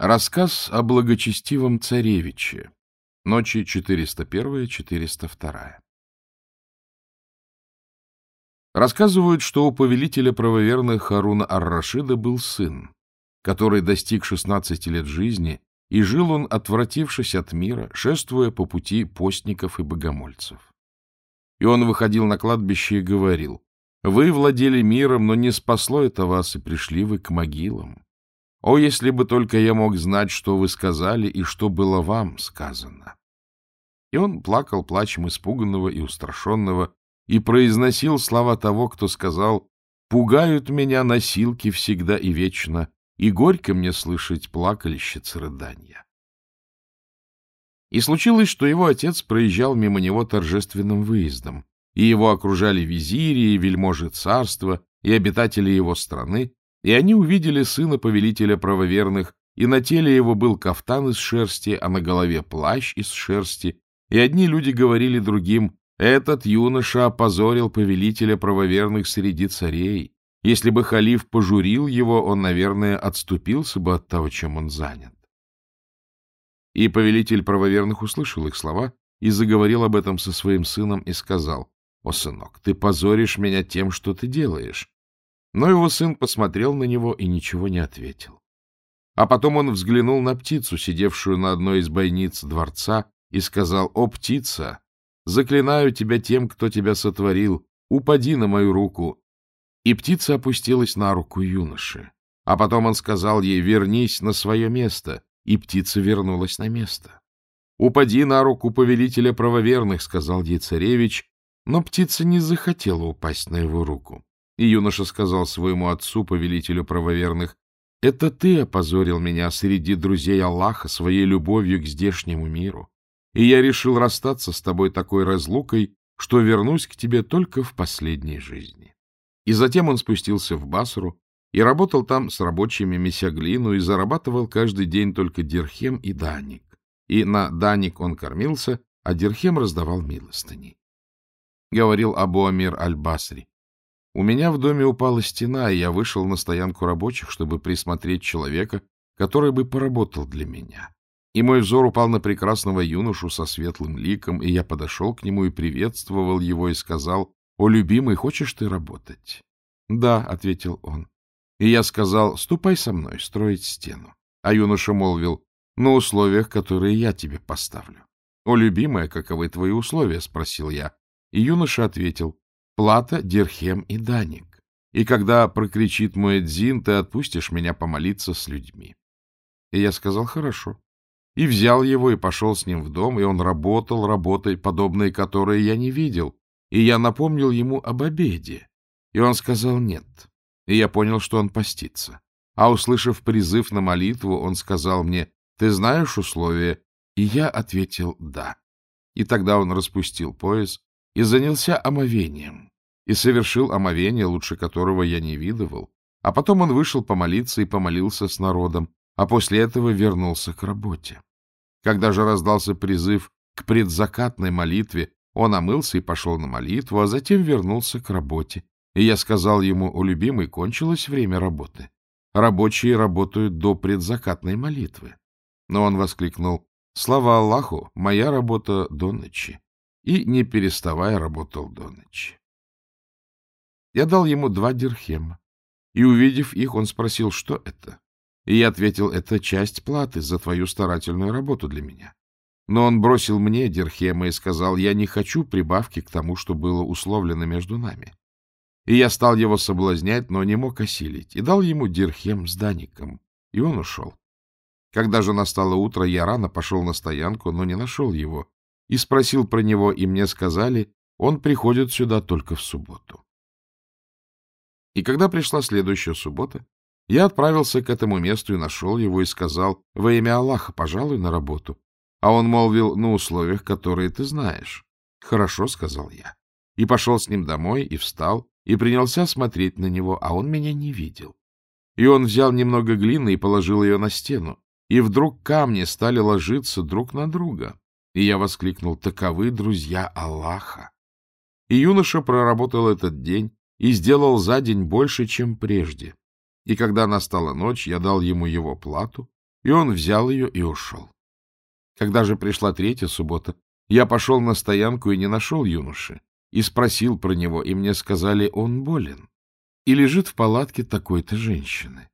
Рассказ о благочестивом царевиче. Ночи 401-402. Рассказывают, что у повелителя правоверных Харуна Ар-Рашида был сын, который достиг 16 лет жизни, и жил он, отвратившись от мира, шествуя по пути постников и богомольцев. И он выходил на кладбище и говорил, «Вы владели миром, но не спасло это вас, и пришли вы к могилам. О, если бы только я мог знать, что вы сказали и что было вам сказано. И он плакал плачем испуганного и устрашенного и произносил слова того, кто сказал «Пугают меня носилки всегда и вечно, и горько мне слышать плакальщиц рыдания». И случилось, что его отец проезжал мимо него торжественным выездом, и его окружали визири и вельможи царства, и обитатели его страны, и они увидели сына повелителя правоверных, и на теле его был кафтан из шерсти, а на голове плащ из шерсти, и одни люди говорили другим, «Этот юноша опозорил повелителя правоверных среди царей. Если бы халиф пожурил его, он, наверное, отступился бы от того, чем он занят». И повелитель правоверных услышал их слова и заговорил об этом со своим сыном и сказал, «О, сынок, ты позоришь меня тем, что ты делаешь. Но его сын посмотрел на него и ничего не ответил. А потом он взглянул на птицу, сидевшую на одной из бойниц дворца, и сказал, «О, птица, заклинаю тебя тем, кто тебя сотворил, упади на мою руку». И птица опустилась на руку юноши. А потом он сказал ей, «Вернись на свое место», и птица вернулась на место. «Упади на руку повелителя правоверных», — сказал ей царевич, но птица не захотела упасть на его руку. И юноша сказал своему отцу, повелителю правоверных, «Это ты опозорил меня среди друзей Аллаха своей любовью к здешнему миру, и я решил расстаться с тобой такой разлукой, что вернусь к тебе только в последней жизни». И затем он спустился в Басру и работал там с рабочими меся глину и зарабатывал каждый день только дирхем и даник. И на даник он кормился, а дирхем раздавал милостыни. Говорил Абу Амир аль-Басри, у меня в доме упала стена, и я вышел на стоянку рабочих, чтобы присмотреть человека, который бы поработал для меня. И мой взор упал на прекрасного юношу со светлым ликом, и я подошел к нему и приветствовал его и сказал, «О, любимый, хочешь ты работать?» «Да», — ответил он. И я сказал, «Ступай со мной строить стену». А юноша молвил, «На условиях, которые я тебе поставлю». «О, любимая, каковы твои условия?» — спросил я. И юноша ответил, плата, дирхем и даник. И когда прокричит мой Эдзин, ты отпустишь меня помолиться с людьми. И я сказал, хорошо. И взял его и пошел с ним в дом, и он работал работой, подобной которой я не видел. И я напомнил ему об обеде. И он сказал нет. И я понял, что он постится. А услышав призыв на молитву, он сказал мне, ты знаешь условия? И я ответил да. И тогда он распустил пояс, и занялся омовением, и совершил омовение, лучше которого я не видывал, а потом он вышел помолиться и помолился с народом, а после этого вернулся к работе. Когда же раздался призыв к предзакатной молитве, он омылся и пошел на молитву, а затем вернулся к работе. И я сказал ему, у любимой кончилось время работы. Рабочие работают до предзакатной молитвы. Но он воскликнул, слава Аллаху, моя работа до ночи и, не переставая, работал до ночи. Я дал ему два дирхема, и, увидев их, он спросил, что это. И я ответил, это часть платы за твою старательную работу для меня. Но он бросил мне дирхема и сказал, я не хочу прибавки к тому, что было условлено между нами. И я стал его соблазнять, но не мог осилить, и дал ему дирхем с даником, и он ушел. Когда же настало утро, я рано пошел на стоянку, но не нашел его, и спросил про него, и мне сказали, он приходит сюда только в субботу. И когда пришла следующая суббота, я отправился к этому месту и нашел его и сказал, во имя Аллаха, пожалуй, на работу. А он молвил, на условиях, которые ты знаешь. Хорошо, сказал я. И пошел с ним домой, и встал, и принялся смотреть на него, а он меня не видел. И он взял немного глины и положил ее на стену, и вдруг камни стали ложиться друг на друга. И я воскликнул, таковы друзья Аллаха. И юноша проработал этот день и сделал за день больше, чем прежде. И когда настала ночь, я дал ему его плату, И он взял ее и ушел. Когда же пришла третья суббота, я пошел на стоянку и не нашел юноши, и спросил про него, и мне сказали, он болен, и лежит в палатке такой-то женщины.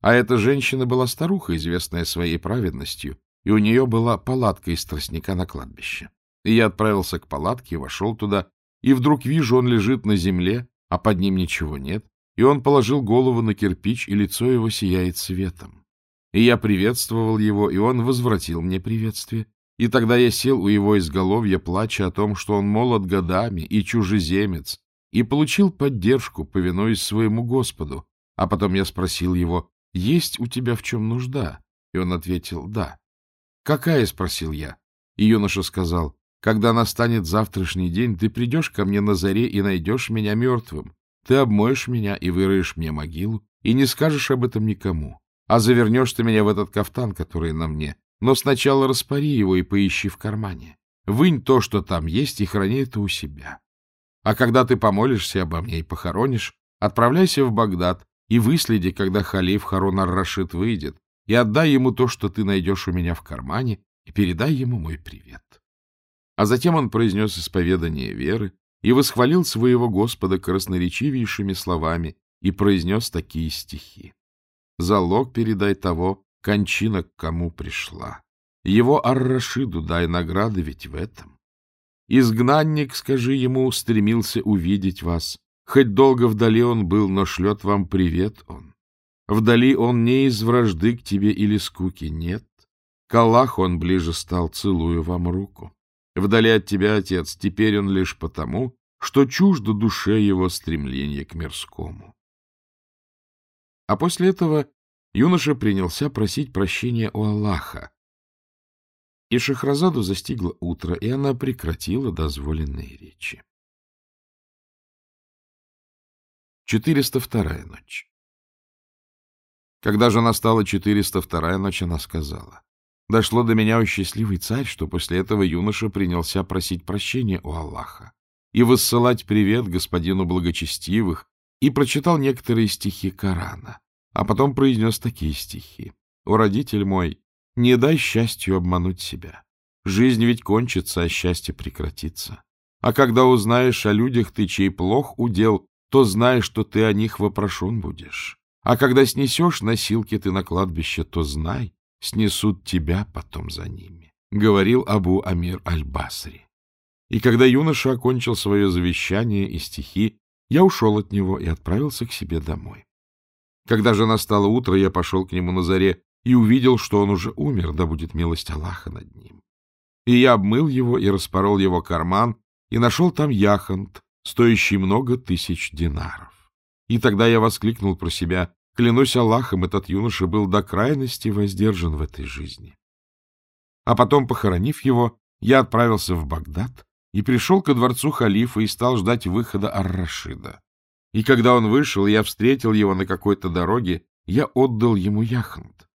А эта женщина была старуха, известная своей праведностью, и у нее была палатка из тростника на кладбище. И я отправился к палатке, вошел туда, и вдруг вижу, он лежит на земле, а под ним ничего нет, и он положил голову на кирпич, и лицо его сияет светом. И я приветствовал его, и он возвратил мне приветствие. И тогда я сел у его изголовья, плача о том, что он молод годами и чужеземец, и получил поддержку, повинуясь своему Господу. А потом я спросил его, есть у тебя в чем нужда? И он ответил, да. Какая? — спросил я. И юноша сказал, когда настанет завтрашний день, ты придешь ко мне на заре и найдешь меня мертвым. Ты обмоешь меня и выроешь мне могилу, и не скажешь об этом никому. А завернешь ты меня в этот кафтан, который на мне. Но сначала распори его и поищи в кармане. Вынь то, что там есть, и храни это у себя. А когда ты помолишься обо мне и похоронишь, отправляйся в Багдад и выследи, когда халиф Харун ар-Рашид выйдет, и отдай ему то, что ты найдешь у меня в кармане, и передай ему мой привет. А затем он произнес исповедание веры и восхвалил своего Господа красноречивейшими словами и произнес такие стихи. «Залог передай того, кончина к кому пришла. Его Ар-Рашиду дай награды ведь в этом. Изгнанник, скажи ему, стремился увидеть вас. Хоть долго вдали он был, но шлет вам привет он. Вдали он не из вражды к тебе или скуки, нет. К Аллаху он ближе стал, целую вам руку. Вдали от тебя, отец, теперь он лишь потому, что чуждо душе его стремление к мирскому. А после этого юноша принялся просить прощения у Аллаха. И Шахразаду застигло утро, и она прекратила дозволенные речи. 402 ночь Когда же настала 402 ночь, она сказала, Дошло до меня, о счастливый царь, что после этого юноша принялся просить прощения у Аллаха и высылать привет господину благочестивых, и прочитал некоторые стихи Корана, а потом произнес такие стихи. «О, родитель мой, не дай счастью обмануть себя. Жизнь ведь кончится, а счастье прекратится. А когда узнаешь о людях ты, чей плох удел, то знай, что ты о них вопрошен будешь. А когда снесешь носилки ты на кладбище, то знай, снесут тебя потом за ними, — говорил Абу Амир Аль-Басри. И когда юноша окончил свое завещание и стихи, я ушел от него и отправился к себе домой. Когда же настало утро, я пошел к нему на заре и увидел, что он уже умер, да будет милость Аллаха над ним. И я обмыл его и распорол его карман, и нашел там яхонт, стоящий много тысяч динаров. И тогда я воскликнул про себя, Клянусь Аллахом, этот юноша был до крайности воздержан в этой жизни. А потом, похоронив его, я отправился в Багдад и пришел ко дворцу халифа и стал ждать выхода Ар-Рашида. И когда он вышел, я встретил его на какой-то дороге, я отдал ему яхонт.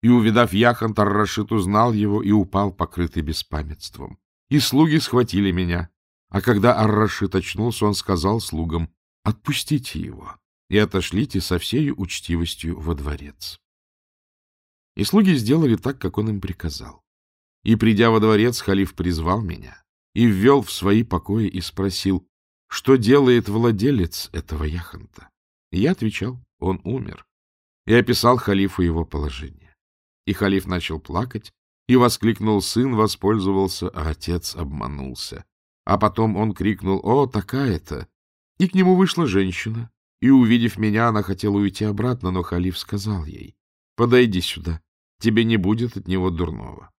И, увидав яхонт, Ар-Рашид узнал его и упал, покрытый беспамятством. И слуги схватили меня. А когда Ар-Рашид очнулся, он сказал слугам, «Отпустите его» и отошлите со всей учтивостью во дворец. И слуги сделали так, как он им приказал. И, придя во дворец, халиф призвал меня и ввел в свои покои и спросил, что делает владелец этого яхонта. И я отвечал, он умер, и описал халифу его положение. И халиф начал плакать, и воскликнул, сын воспользовался, а отец обманулся. А потом он крикнул, о, такая-то! И к нему вышла женщина, и, увидев меня, она хотела уйти обратно, но халиф сказал ей, «Подойди сюда, тебе не будет от него дурного».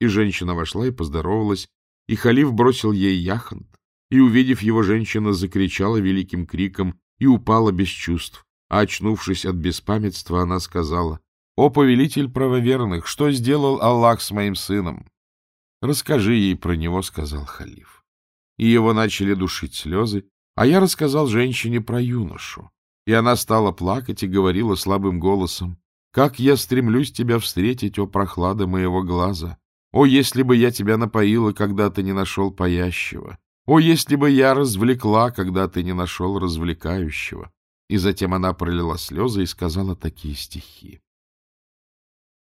И женщина вошла и поздоровалась, и халиф бросил ей яхонт, и, увидев его, женщина закричала великим криком и упала без чувств, а, очнувшись от беспамятства, она сказала, «О, повелитель правоверных, что сделал Аллах с моим сыном?» «Расскажи ей про него», — сказал халиф. И его начали душить слезы, а я рассказал женщине про юношу, и она стала плакать и говорила слабым голосом, «Как я стремлюсь тебя встретить, о прохлада моего глаза! О, если бы я тебя напоила, когда ты не нашел паящего! О, если бы я развлекла, когда ты не нашел развлекающего!» И затем она пролила слезы и сказала такие стихи.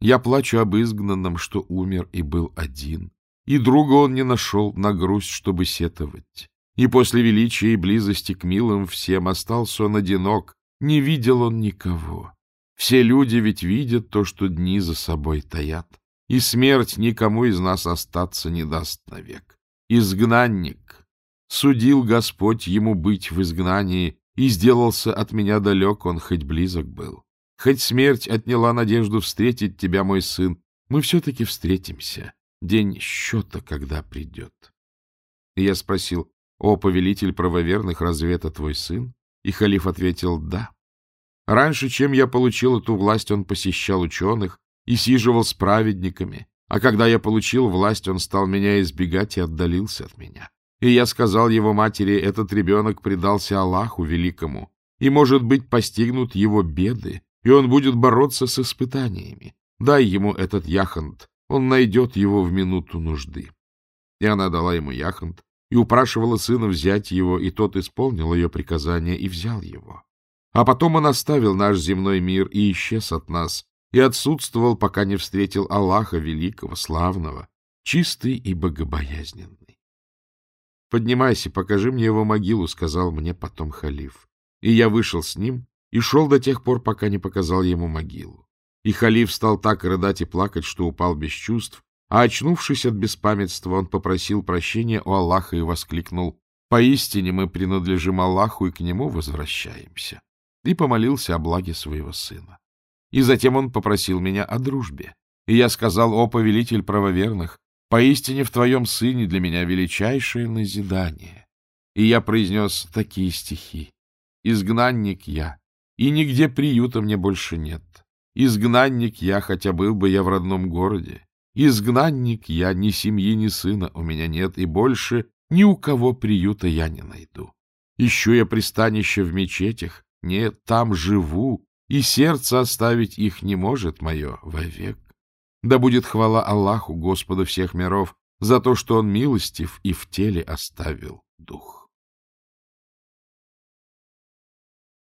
Я плачу об изгнанном, что умер и был один, и друга он не нашел на грусть, чтобы сетовать. И после величия и близости к милым всем остался он одинок, не видел он никого. Все люди ведь видят то, что дни за собой таят, и смерть никому из нас остаться не даст навек. Изгнанник. Судил Господь ему быть в изгнании, и сделался от меня далек он, хоть близок был. Хоть смерть отняла надежду встретить тебя, мой сын, мы все-таки встретимся. День счета, когда придет. И я спросил, о, повелитель правоверных, разве это твой сын? И халиф ответил, да. Раньше, чем я получил эту власть, он посещал ученых и сиживал с праведниками, а когда я получил власть, он стал меня избегать и отдалился от меня. И я сказал его матери, этот ребенок предался Аллаху Великому, и, может быть, постигнут его беды, и он будет бороться с испытаниями. Дай ему этот яхонт, он найдет его в минуту нужды. И она дала ему яхонт, и упрашивала сына взять его, и тот исполнил ее приказание и взял его. А потом он оставил наш земной мир и исчез от нас, и отсутствовал, пока не встретил Аллаха Великого, Славного, чистый и богобоязненный. — Поднимайся, покажи мне его могилу, — сказал мне потом халиф. И я вышел с ним и шел до тех пор, пока не показал ему могилу. И халиф стал так рыдать и плакать, что упал без чувств, а, очнувшись от беспамятства, он попросил прощения у Аллаха и воскликнул «Поистине мы принадлежим Аллаху и к Нему возвращаемся» и помолился о благе своего сына. И затем он попросил меня о дружбе. И я сказал, о повелитель правоверных, поистине в твоем сыне для меня величайшее назидание. И я произнес такие стихи. Изгнанник я, и нигде приюта мне больше нет. Изгнанник я, хотя был бы я в родном городе. Изгнанник я, ни семьи, ни сына у меня нет, и больше ни у кого приюта я не найду. Ищу я пристанище в мечетях, нет, там живу, и сердце оставить их не может мое вовек. Да будет хвала Аллаху, Господу всех миров, за то, что Он милостив и в теле оставил дух.